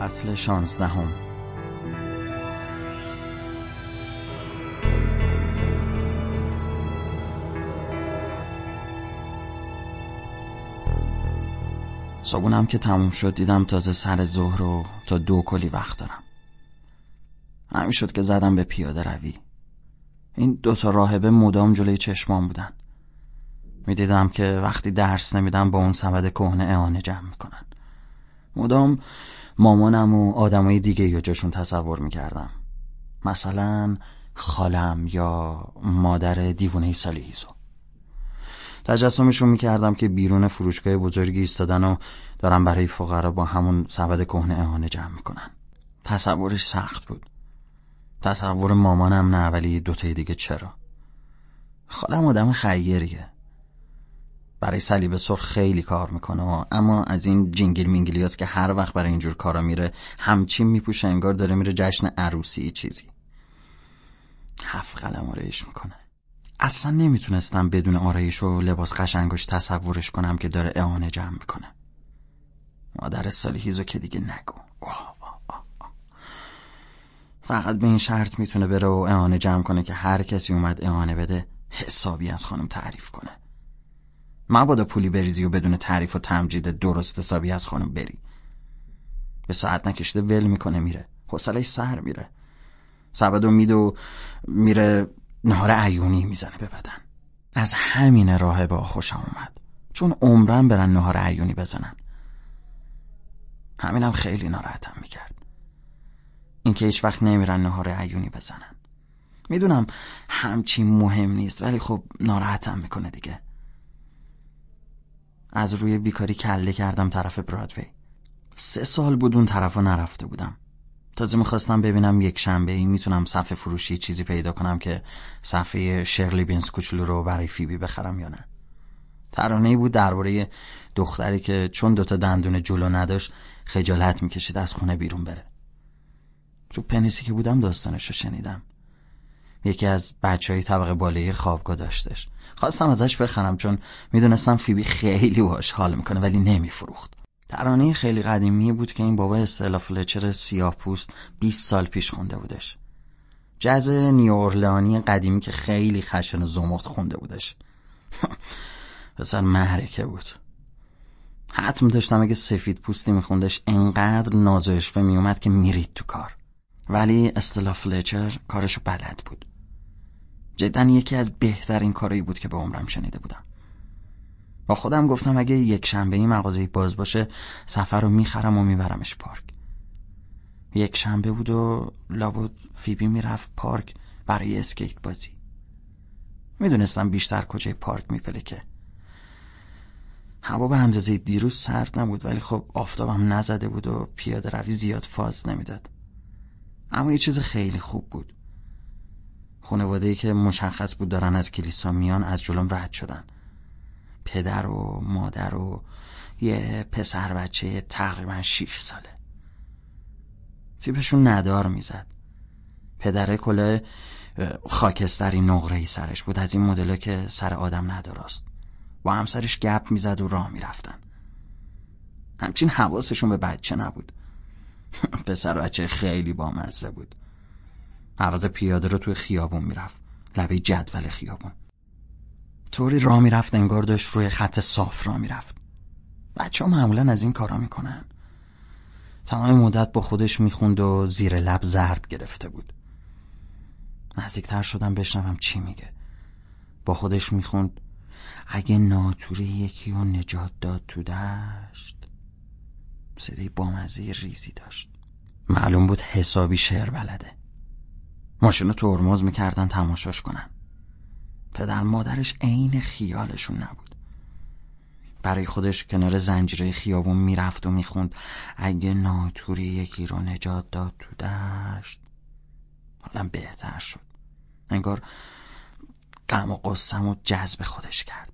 فصل شانزدهم. صبونم که تموم شد دیدم تازه سر ظهر رو تا دو کلی وقت دارم. همین شد که زدم به پیاده روی. این دوتا راهبه مدام جلوی چشمان بودن. می‌دیدم که وقتی درس نمیدم با اون سبد کهنه اعانه جمع می‌کنن. مدام مامانم و آدمای دیگه یا جاشون تصور می‌کردم. مثلا خالم یا مادر دیوونه سالیهیزو تجسمشون می‌کردم که بیرون فروشگاه بزرگی ایستادن و دارم برای فقرا با همون سبد کهنه اهانه جمع می‌کنن. تصورش سخت بود. تصور مامانم نه ولی دوتای دیگه چرا؟ خالم آدم خیریه. برای صلیب سرخ خیلی کار می‌کنه اما از این جینگیل مینگیلی که هر وقت برای اینجور کارا میره همچین میپوشه انگار داره میره جشن عروسی چیزی. هفت قلم آرایش می‌کنه. اصلا نمی‌تونستم بدون آرایش و لباس قشنگش تصورش کنم که داره اعانه جمع می‌کنه. مادر سالی هیزو که دیگه نگو. فقط به این شرط می‌تونه بره و اعانه جمع کنه که هر کسی اومد اعانه بده حسابی از خانم تعریف کنه. مبادا پولی بریزی و بدون تعریف و تمجید درست حسابی از خانم بری. به ساعت نکشته ول می‌کنه میره. حوصلش سر میره. سبد و میده و میره نهار عیونی می‌زنه به بدن. از همین راه با خوشم اومد. چون عمرن برن نهار عیونی بزنن. همینم خیلی ناراحتم می‌کرد. اینکه هیچ وقت نمیرن نهار عیونی بزنن. می‌دونم همچین مهم نیست ولی خب ناراحتم می‌کنه دیگه. از روی بیکاری کله کردم طرف برادوی. سه سال بود اون طرف نرفته بودم. تازه می‌خواستم ببینم یک شنبه ای می‌تونم صفحه فروشی چیزی پیدا کنم که صفحه شرلی بینز کوچولو رو برای فیبی بخرم یا نه. ترانه بود درباره دختری که چون دوتا دندون جلو نداشت خجالت می‌کشید از خونه بیرون بره. تو پنیسی که بودم داستانش رو شنیدم. یکی از بچه های طبقه بالایی خوابگاه داشتش. خواستم ازش بخرم چون می‌دونستم فیبی خیلی باش حال می‌کنه ولی نمیفروخت. ترانه خیلی قدیمی بود که این بابا استلا فلچر سیاه پوست 20 سال پیش خونده بودش. جز نیورلانی قدیمی که خیلی خشن و زمخت خونده بودش. پسر محرکه بود. حتم داشتم اگه سفید پوستی میخوندش انقدر نازشفه میومد که میرید تو کار. ولی استلا فلچر کارشو بلد بود. جدا یکی از بهترین کارایی بود که به عمرم شنیده بودم. با خودم گفتم اگه یک شنبه این مغازه باز باشه سفر رو می‌خرم و میبرمش پارک. یک شنبه بود و لابد فیبی می‌رفت پارک برای اسکیت بازی. می‌دونستم بیشتر کجای پارک میپلکه. هوا به اندازه دیروز سرد نبود ولی خب آفتابم نزده بود و پیاده روی زیاد فاز نمی‌داد. اما یه چیز خیلی خوب بود. خانواده که مشخص بود دارن از کلیسا میان از جلوم رد شدن. پدر و مادر و یه پسر بچه تقریبا شیش ساله. تیپشون ندار می‌زد. پدره کله خاکستری نقره ای سرش بود. از این مدل که سر آدم نداراست با همسرش گپ می‌زد و راه می‌رفتن. همچین حواسشون به بچه نبود. پسر بچه خیلی بامزه بود. عوض پیاده رو توی خیابون می‌رفت. لبه جدول خیابون. طوری راه می‌رفت انگار داشت روی خط صاف راه می‌رفت. بچه ها معمولا از این کارا می‌کنن. تمام مدت با خودش می‌خوند و زیر لب ضرب گرفته بود. نزدیکتر شدم بشنوم چی میگه. با خودش می‌خوند اگه ناتوری یکی رو نجات داد تو دشت. صدای بامزه ریزی داشت. معلوم بود حسابی شعر بلده. ماشین رو ترمز می‌کردن تماشاش کنن. پدر مادرش عین خیالشون نبود. برای خودش کنار زنجیره خیابون می‌رفت و می‌خوند اگه ناتوری یکی رو نجات داد تو دشت حالا بهتر شد. انگار غم و قصم و جذب خودش کرد.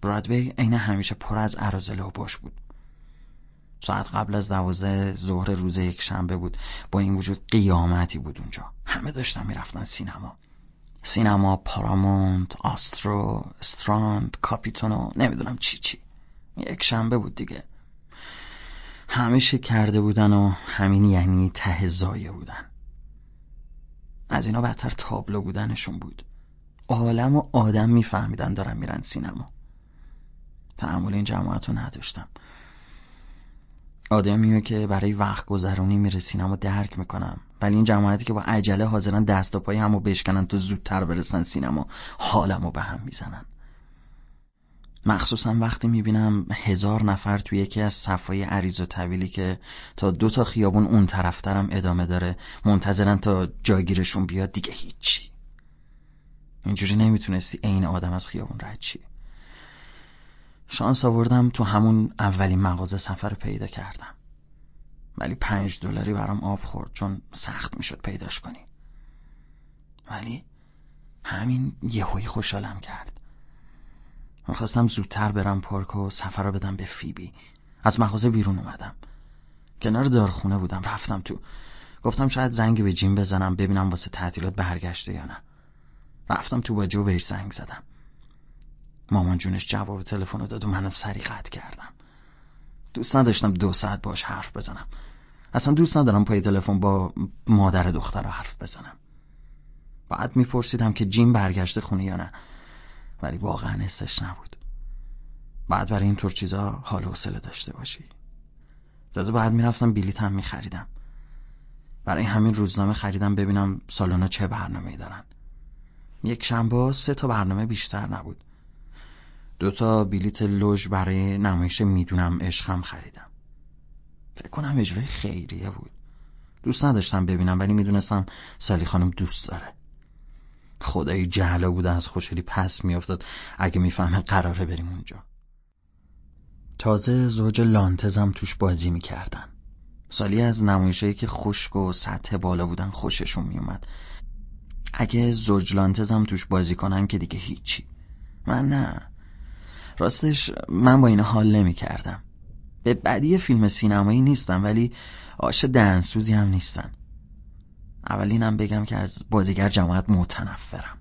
برادوی عین همیشه پر از عرازل و باش بود. ساعت قبل از دوازده ظهر روز یک شنبه بود. با این وجود قیامتی بود اونجا. همه داشتن می‌رفتن سینما. سینما پارامونت آسترو استراند کاپیتونو نمی‌دونم چی چی. یک شنبه بود دیگه. همه کرده بودن و همین یعنی ته زایه بودن. از اینا بدتر تابلو بودنشون بود. عالم و آدم میفهمیدن دارن میرن سینما. تحمل این جماعت رو نداشتم. آدمیه که برای وقت گذرونی میره سینما درک می‌کنم. ولی این جماعتی که با عجله حاضرن دست و پای همو بشکنن تا زودتر برسن سینما حالمو به هم می‌زنن. مخصوصا وقتی می‌بینم هزار نفر توی یکی از صفای عریض و طویلی که تا دو تا خیابون اون طرفترم ادامه داره منتظرن تا جاگیرشون بیاد دیگه هیچی. اینجوری نمی‌تونستی عین آدم از خیابون رد چی شانس آوردم تو همون اولین مغازه سفر پیدا کردم. ولی پنج دلاری برام آب خورد چون سخت می‌شد پیداش کنی. ولی همین یهویی خوشحالم کرد. می‌خواستم زودتر برم پارک و سفر رو بدم به فیبی. از مغازه بیرون اومدم. کنار دارخونه بودم رفتم تو. گفتم شاید زنگ به جیم بزنم ببینم واسه تعطیلات برگشته یا نه. رفتم تو با جو بهش زنگ زدم. مامان جونش جواب تلفن رو داد و منو سری قطع کردم. دوست نداشتم دو ساعت باش حرف بزنم. اصلا دوست ندارم پای تلفن با مادر دختر رو حرف بزنم. بعد میپرسیدم که جیم برگشته خونه یا نه. ولی واقعا حسش نبود. بعد برای اینطور چیزا حال و حوصله داشته باشی. تازه بعد می‌رفتم بلیط هم میخریدم. برای همین روزنامه خریدم ببینم سالونا چه برنامه دارن. یک شنبه سه تا برنامه بیشتر نبود. دوتا بلیت لوژ برای نمایش می‌دونم عشقم خریدم. فکر کنم اجرای خیریه بود. دوست نداشتم ببینم ولی می‌دونستم سالی خانم دوست داره. خدای جهلا بوده از خوشحالی پس میافتاد. اگه می‌فهمه قراره بریم اونجا. تازه زوج لانتزم توش بازی می‌کردن. سالی از نمایشهایی که خشک و سطح بالا بودن خوششون میومد اگه زوج لانتزم توش بازی کنن که دیگه هیچی. من نه. راستش من با این حال نمی کردم به بدی فیلم سینمایی نیستم ولی آش دنسوزی هم نیستن. اولینم بگم که از بازیگر جماعت متنفرم.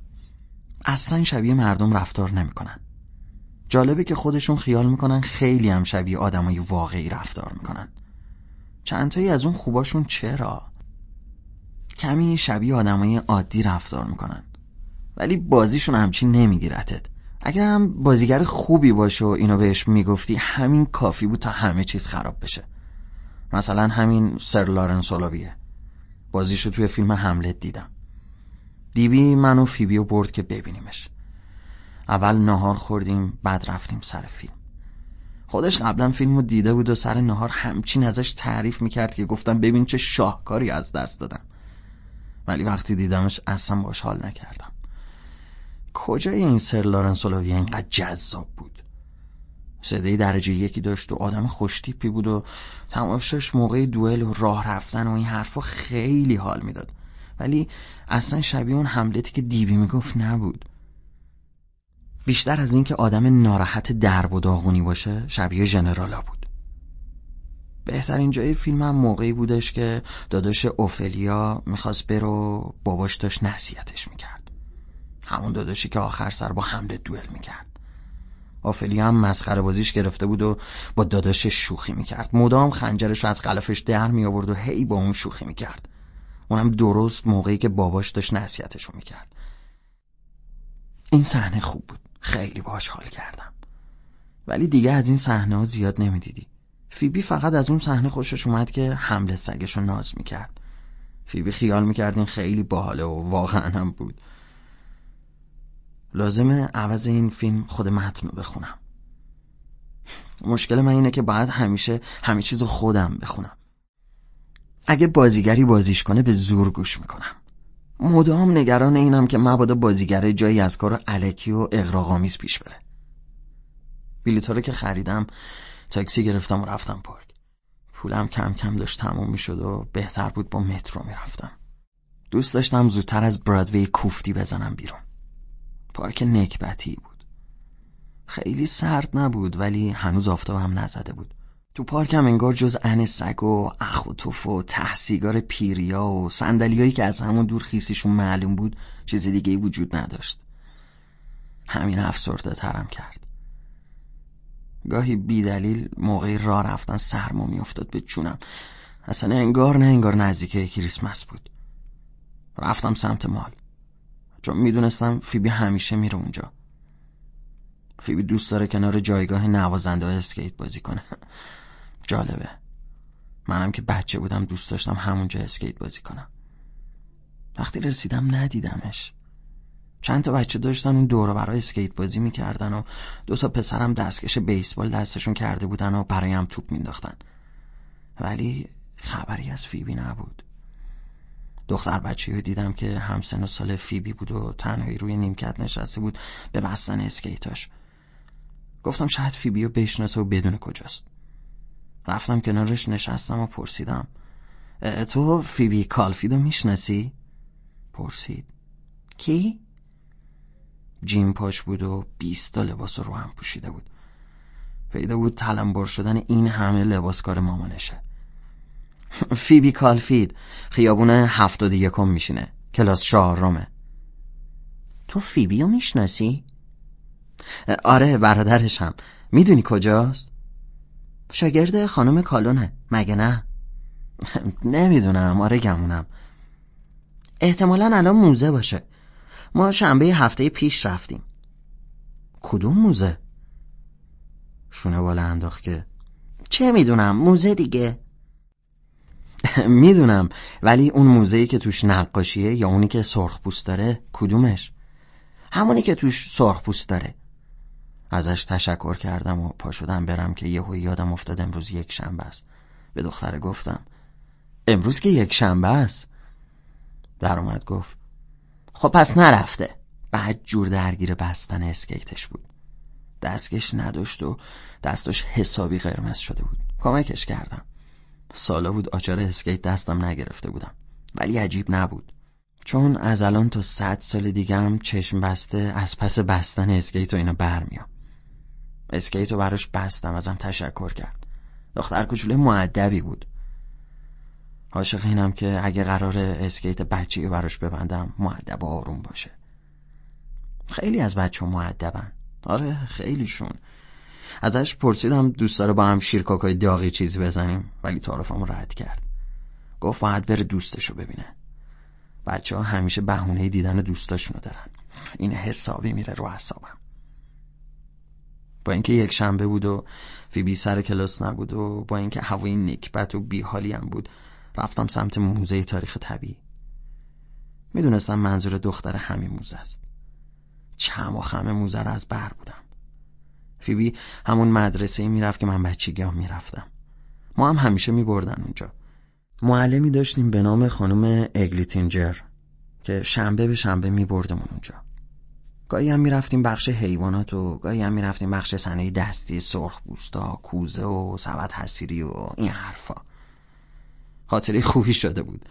اصلا شبیه مردم رفتار نمی‌کنن. جالبه که خودشون خیال می‌کنن خیلی هم شبیه آدمای واقعی رفتار می‌کنن. چندتایی از اون خوباشون چرا؟ کمی شبیه آدمای عادی رفتار می‌کنن. ولی بازیشون همچین نمیگیرتت. اگر هم بازیگر خوبی باشه و اینو بهش می‌گفتی همین کافی بود تا همه چیز خراب بشه. مثلا همین سر لارنس اولویه بازیشو توی فیلم هملت دیدم. دی‌بی من و فیبیو برد که ببینیمش. اول نهار خوردیم بعد رفتیم سر فیلم. خودش قبلا فیلمو دیده بود و سر نهار همچین ازش تعریف می‌کرد که گفتم ببین چه شاهکاری از دست دادم. ولی وقتی دیدمش اصلا باش حال نکردم. کجای این سر لارنس اینقدر جذاب بود؟ صدای درجه یکی داشت و آدم خوشتیپی بود و تماشاش موقع دوئل و راه رفتن و این حرفا خیلی حال می‌داد. ولی اصلا شبیه اون حملتی که دیبی می‌گفت نبود. بیشتر از اینکه آدم ناراحت درب و داغونی باشه شبیه ژنرالا بود. بهترین جای فیلم هم موقعی بودش که داداش اوفلیا می‌خواست برو باباش داشت نصیحتش می‌کرد. همون داداشی که آخر سر با حمله دوئل می‌کرد. آفلیا هم مسخره بازیش گرفته بود و با داداشش شوخی می‌کرد. مدام خنجرش رو از قلفش در می آورد و هی با اون شوخی می‌کرد. اونم درست موقعی که باباش داشت نصیحتشو می‌کرد. این صحنه خوب بود. خیلی باش حال کردم. ولی دیگه از این صحنه ها زیاد نمی‌دیدی. فیبی فقط از اون صحنه خوشش اومد که حمله سگش رو ناز می‌کرد. فیبی خیال می‌کرد این خیلی باحاله و واقعا هم بود. لازمه عوض این فیلم خود متن رو بخونم. مشکل من اینه که باید همیشه همه چیز رو خودم بخونم. اگه بازیگری بازیش کنه به زور گوش می‌کنم. مدام نگران اینم که مبادا بازیگر جایی از کار علکی و اغراقامیز پیش بره. بلیطا رو که خریدم تاکسی گرفتم و رفتم پارک. پولم کم کم داشت تموم می‌شد و بهتر بود با مترو می‌رفتم. دوست داشتم زودتر از برادوی کوفتی بزنم بیرون. پارک نکبتی بود. خیلی سرد نبود ولی هنوز آفتاب هم نزده بود. تو پارک هم انگار جز ان سگ و اخ و توف و تحسیگار پیریا و سندلیایی که از همون دور خیسیشون معلوم بود چیز دیگه وجود نداشت. همین افسرده ترم کرد. گاهی بیدلیل موقع راه رفتن سرما میافتاد به جونم. اصلا انگار نه انگار نزدیک کریسمس بود. رفتم سمت مال. چون می‌دونستم فیبی همیشه میره اونجا. فیبی دوست داره کنار جایگاه نوازنده اسکیت بازی کنه. جالبه. منم که بچه بودم دوست داشتم همونجا اسکیت بازی کنم. وقتی رسیدم ندیدمش. چند تا بچه داشتن اون دور و برا اسکیت بازی می‌کردن و دو تا پسرم دستکش بیسبال دستشون کرده بودن و برا هم توپ مینداختن ولی خبری از فیبی نبود. دختر بچه رو دیدم که همسن و سال فیبی بود و تنهایی روی نیمکت نشسته بود به بستن اسکیتاش. گفتم شاید فیبی رو بشناسه و بدونه کجاست. رفتم کنارش نشستم و پرسیدم. تو فیبی کالفیلدو می‌شناسی؟ پرسید. کی؟ جین پاش بود و بیست لباس رو هم پوشیده بود. پیدا بود تلمبار شدن این همه لباس کار مامانشه. فیبی کالفیلد. خیابون هفتاد یکم میشینه. کلاس چهارمه تو فیبی رو می‌شناسی؟ آره برادرشم می‌دونی کجاست؟ شاگرد خانم کالونه. مگه نه؟ نمی‌دونم. آره گمونم. احتمالا الان موزه باشه. ما شنبه هفته پیش رفتیم. کدوم موزه؟ شونه بالا انداخت که. چه می‌دونم موزه دیگه. می‌دونم ولی اون موزهی که توش نقاشیه یا اونی که سرخ پوست داره کدومش؟ همونی که توش سرخ پوست داره. ازش تشکر کردم و پا شدم برم که یهو یادم افتاد امروز یک شنبه است. به دختره گفتم امروز که یک شنبه است؟ در اومد گفت خب پس نرفته. بد جور درگیر بستن اسکیتش بود. دستکش نداشت و دستش حسابی قرمز شده بود. کمکش کردم. سالا بود آچار اسکیت دستم نگرفته بودم. ولی عجیب نبود. چون از الان تا صد سال دیگه هم چشم بسته از پس بستن اسکیت و اینا برمیام. اسکیت رو براش بستم ازم تشکر کرد. دختر کوچوله معدبی بود. عاشق اینم که اگه قرار اسکیت بچه براش ببندم معدب و آروم باشه. خیلی از بچه معدبن آره خیلیشون. ازش پرسیدم دوست داره با هم شیرکاکای داغی چیزی بزنیم ولی تعارفم رد کرد. گفت باید بره دوستشو ببینه. بچه ها همیشه بهونه دیدن دوستاشونو دارن. این حسابی میره رو حسابم با اینکه یک شنبه بود و فیبی سر کلاس نبود و با اینکه هوای نکبت و بیحالی هم بود رفتم سمت موزه تاریخ طبیعی. می‌دونستم منظور دختر همین موزه است. چم و خم موزه رو از بر بودم. فیبی همون مدرسه ای می‌رفت که من بچگی هم می‌رفتم. ما هم همیشه میبردن اونجا. معلمی داشتیم به نام خانم اگلیتینجر که شنبه به شنبه میبردمون اونجا. گاهی هم می‌رفتیم بخش حیوانات و گاهی هم می‌رفتیم بخش صنایع دستی سرخ بوستا کوزه و سبد حسیری و این حرفا. خاطری خوبی شده بود.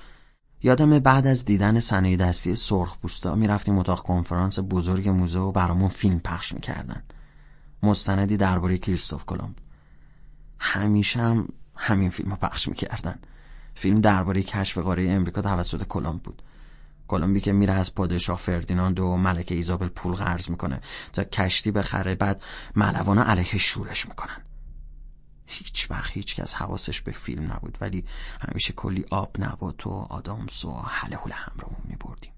یادم بعد از دیدن صنایع دستی سرخ بوستا می‌رفتیم اتاق کنفرانس بزرگ موزه و برامون فیلم پخش می‌کردن. مستندی درباره کریستوف کلمب همیشه هم همین فیلم رو پخش می‌کردن. فیلم درباره کشف قاره امریکا توسط کلمب بود. کلمبی که میره از پادشاه فردیناند و ملکه ایزابل پول قرض می‌کنه تا کشتی بخره بعد ملوانا علیه شورش می‌کنن. هیچ وقت هیچ کس حواسش به فیلم نبود ولی همیشه کلی آب نبات و آدامس و حله حول همرامون میبردیم.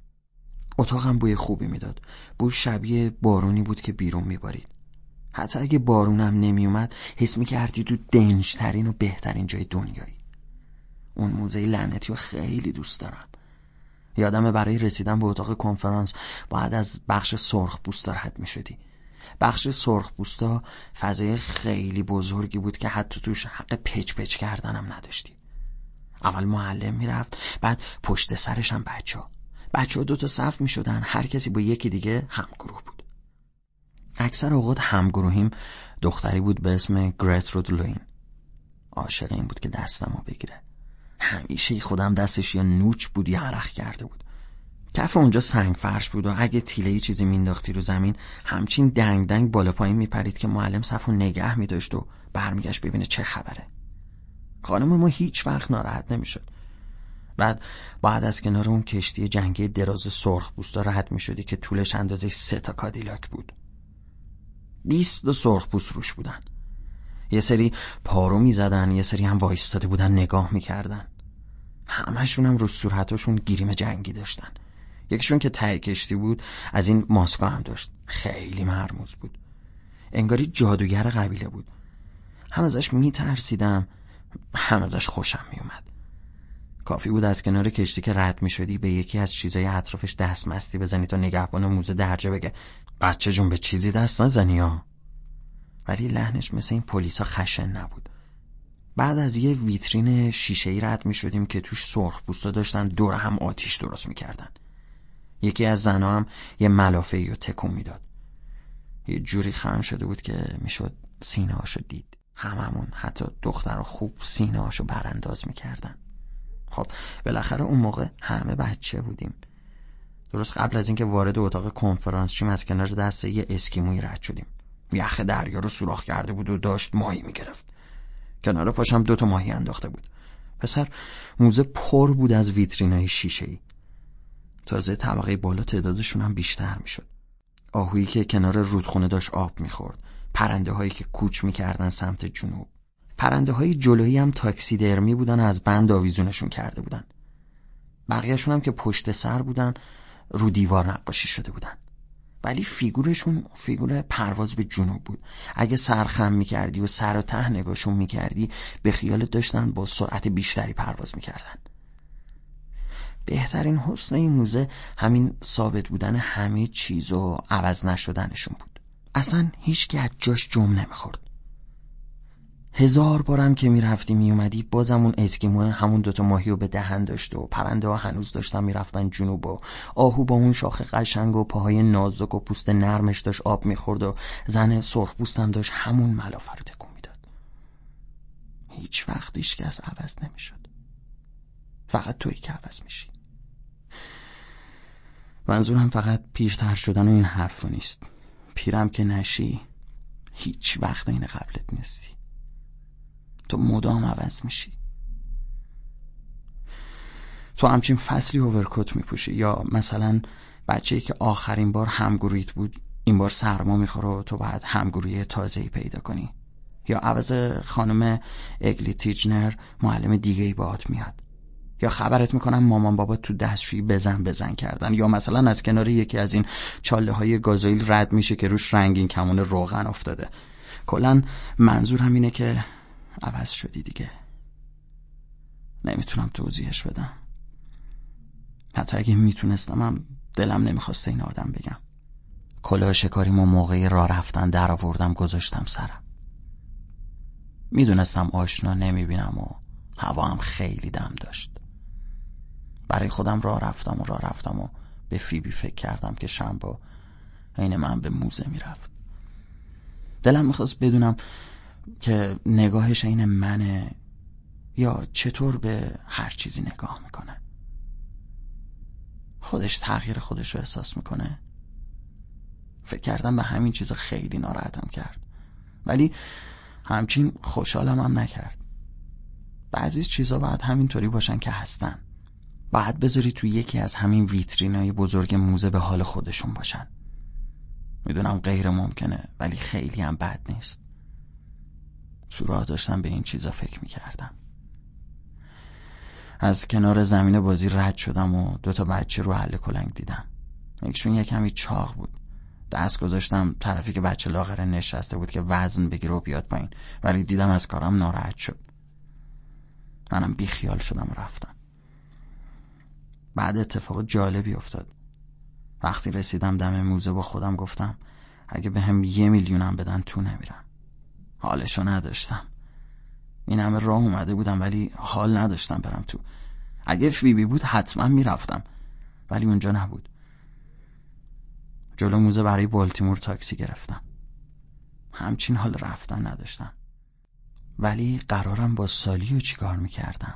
اتاقم بوی خوبی می‌داد. بوی شبیه بارونی بود که بیرون میبارید. حتی اگه بارونم نمیومد حس می‌کردی تو دنجترین و بهترین جای دنیایی اون موزه لعنتی رو خیلی دوست دارم یادم برای رسیدن به اتاق کنفرانس باید از بخش سرخ بوستا رد می شدی. بخش سرخ بوستا فضای خیلی بزرگی بود که حتی توش حق پچ پچ کردنم نداشتی. اول معلم می‌رفت بعد پشت سرش هم بچه ها. بچه ها دو صف می شدن هر کسی با یکی دیگه بود. اکثر اوقات همگروهیم دختری بود به اسم گرترود لوین. عاشق این بود که دستمو بگیره. همیشه خودم دستش یا نوچ بود یا عرق کرده بود کف اونجا سنگ فرش بود و اگه تیله چیزی مینداختی رو زمین همچین دنگ دنگ بالا پایین میپرید که معلم صفو نگه میداشت و برمیگشت ببینه چه خبره خانم ما هیچ وقت ناراحت نمی‌شد بعد بعد از کنار اون کشتی جنگی دراز سرخ بوستا رد می‌شدی که طولش اندازه سه تا کادیلاک بود بیست دو سرخ پوست روش بودن. یه سری پارو می‌زدن یه سری هم وایستاده بودن نگاه می‌کردن. همشون هم رو صورتاشون گیریم جنگی داشتن. یکیشون که ته کشتی بود از این ماسکا هم داشت. خیلی مرموز بود. انگاری جادوگر قبیله بود. هم ازش میترسیدم هم ازش خوشم میومد کافی بود از کنار کشتی که رد می‌شدی به یکی از چیزای اطرافش دستمستی بزنی تا نگهبان موزه درجه بگه. بچه جون به چیزی دست نزنی ها. ولی لحنش مثل این پلیسا خشن نبود. بعد از یه ویترین شیشه ای رد می شدیم که توش سرخ پوستا داشتن دور هم آتیش درست می‌کردن. یکی از زنها هم یه ملافه رو تکون می‌داد. یه جوری خم شده بود که می‌شد سینه هاشو دید. هممون حتی دختر خوب سینه هاشو برانداز می‌کردن. خب بالاخره اون موقع همه بچه بودیم. درست قبل از اینکه وارد اتاق کنفرانس شیم از کنار دست یه اسکیموی رد شدیم. یخ دریا رو سوراخ کرده بود و داشت ماهی می‌گرفت. کنار پاشم دوتا ماهی انداخته بود. پسر موزه پر بود از ویترینای شیشه ای تازه طبقه بالا تعدادشون هم بیشتر می‌شد. آهویی که کنار رودخونه داشت آب می‌خورد. پرنده هایی که کوچ می‌کردن سمت جنوب. پرنده های جلویی هم تاکسی درمی بودن از بند آویزونشون کرده بودن. بقیهشون هم که پشت سر بودن رو دیوار نقاشی شده بودن. ولی فیگورشون فیگور پرواز به جنوب بود. اگه سرخم می‌کردی و سر و ته نگاهشون می‌کردی به خیالت داشتن با سرعت بیشتری پرواز می‌کردن. بهترین حسن این موزه همین ثابت بودن همه چیز و عوض نشدنشون بود. اصلا هیچ که از جاش جمع نمی‌خورد. هزار بارم که می‌رفتی میومدی بازم اون اسکیمو همون دوتا ماهی رو به دهن داشته و پرنده ها هنوز داشتن می‌رفتن جنوب و آهو با اون شاخه قشنگ و پاهای نازک و پوست نرمش داشت آب می‌خورد و زن سرخ پوستم داشت همون ملافه رو تکون می‌داد. هیچ وقت هیچ از عوض نمی‌شد. فقط توی که عوض میشی. منظورم فقط پیرتر شدن و این حرفو نیست. پیرم که نشی هیچ وقت این قبلت نیستی. تو مدام عوض میشی. تو همچین فصلی اوورکوت میپوشی یا مثلا بچه که آخرین بار همگرویت بود این بار سرما می‌خوره و تو باید همگروی تازه پیدا کنی. یا عوض خانم اگلی تیجنر معلم دیگه ای باهات میاد. یا خبرت می‌کنم مامان بابا تو دستشویی بزن بزن کردن. یا مثلا از کنار یکی از این چاله های گازوئیل رد میشه که روش رنگین کمون روغن افتاده. کلا منظور هم اینه که عوض شدی دیگه. نمی‌تونم توضیحش بدم. حتی اگه می‌تونستم هم دلم نمی‌خواسته این آدم بگم. کلاه شکاریمو موقعی راه رفتن در آوردم گذاشتم سرم. می‌دونستم آشنا نمی‌بینم و هوا هم خیلی دم داشت. برای خودم راه رفتم و راه رفتم و به فیبی فکر کردم که شنبا عین من به موزه می‌رفت. دلم می‌خواست بدونم که نگاهش عین منه یا چطور به هر چیزی نگاه می‌کنه. خودش تغییر خودش رو احساس می‌کنه. فکر کردم به همین چیز خیلی ناراحتم کرد. ولی همچین خوشحالم هم نکرد. بعضی چیزا باید همینطوری باشن که هستن. باید بذاری تو یکی از همین ویترینای بزرگ موزه به حال خودشون باشن. می‌دونم غیر ممکنه ولی خیلی هم بد نیست. تو راه داشتم به این چیزا فکر می‌کردم. از کنار زمین بازی رد شدم و دوتا بچه رو حل کلنگ دیدم. یکشون یه کمی چاق بود. دست گذاشتم طرفی که بچه لاغره نشسته بود که وزن بگیره و بیاد پایین ولی دیدم از کارم ناراحت شد. منم بیخیال شدم و رفتم. بعد اتفاق جالبی افتاد. وقتی رسیدم دم موزه با خودم گفتم اگه به هم یه میلیونم بدن تو نمیرم. حالشو نداشتم. این همه راه اومده بودم ولی حال نداشتم برم تو. اگه فیبی بود حتما می‌رفتم. ولی اونجا نبود. جلو موزه برای بالتیمور تاکسی گرفتم. همچین حال رفتن نداشتم. ولی قرارم با سالیو چیکار می‌کردم؟